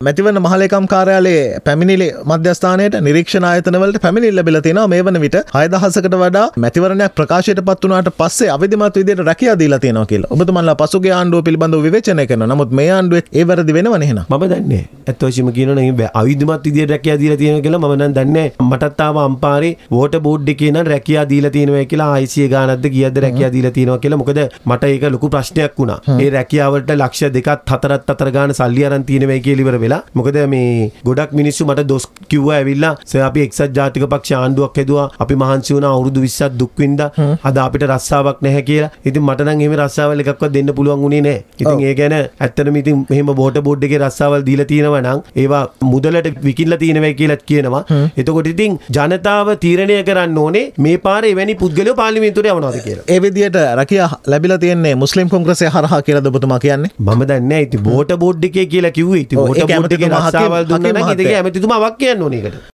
මැතිවන මහලකම් කාරයාලේ පැමිණිලි මධ්‍යස්ථානයට නිරීක්ෂණ ආයතනවලට පැමිණිල්ල බිල තියෙනවා මේ වන විට හයදහසකට වඩා මැතිවරණයක් ප්‍රකාශයට පත් වුණාට පස්සේ අවිධිමත් විදිහට රැකියා දීලා තියෙනවා කියලා. ඔබතුමන්ලා පසුගිය ආණ්ඩුව පිළිබඳව විවේචනය කරනවා. නමුත් මේ ආණ්ඩුවේ ඒ වැරදි වෙනව නේද? මම දන්නේ ඇත්ත වශයෙන්ම කියනවා නම් අවිධිමත් විදිහට රැකියා දීලා තියෙනවා කියලා මම නම් දන්නේ මටත් ආව අම්පාරේ වෝටර් බෝඩ් එකේ නම් රැකියා දීලා තියෙනවා කියලා ICA ගානක්ද කීයක්ද රැකියා දීලා තියෙනවා කියලා මොකද මට ඒක ලොකු ප්‍රශ්නයක් වුණා. ඒ රැකියාවලට ලක්ෂ දෙකක් හතරක් අතර ගාන සල්ලි අරන් තියෙනවා කියලා ඉවර වෙලා මොකද මේ ගොඩක් මිනිස්සු මට දොස් කිව්වා ඇවිල්ලා සර් අපි එක්සත් ජාතික පක්ෂ ආණ්ඩුවක් හැදුවා අපි මහන්සි වුණා අවුරුදු 20ක් දුක් විඳා අද අපිට රස්සාවක් නැහැ කියලා. ඉතින් මට නම් එහෙම රස්සාවල් එකක්වත් දෙන්න පුළුවන් වුණේ නැහැ. ඉතින් ඒ ගැන ඇත්තටම ඉතින් මෙහෙම බෝට බෝඩ් එකේ රස්සාවල් දීලා තියෙනවා නම් ඒවා මුදලට විකිණලා තියෙනවා කියලා කියනවා. එතකොට ඉතින් ජනතාව තීරණය කරන්න ඕනේ මේ පාරේ එවැනි පුද්ගලයෝ පාර්ලිමේන්තුවට යවනවාද කියලා. ඒ විදිහට රැකියා ලැබිලා තියෙන්නේ මුස්ලිම් කොංග්‍රසය හරහා කියලාද ඔබතුමා කියන්නේ? මම දන්නේ නැහැ. ඉතින් බෝට බෝඩ් එකේ කියලා කිව්වේ. ඉතින් බෝට එකේ රස්සාවල් දුන්නා නම් ඒක ඇමතිතුමා වක් කියන්න ඕනේ ඒකට.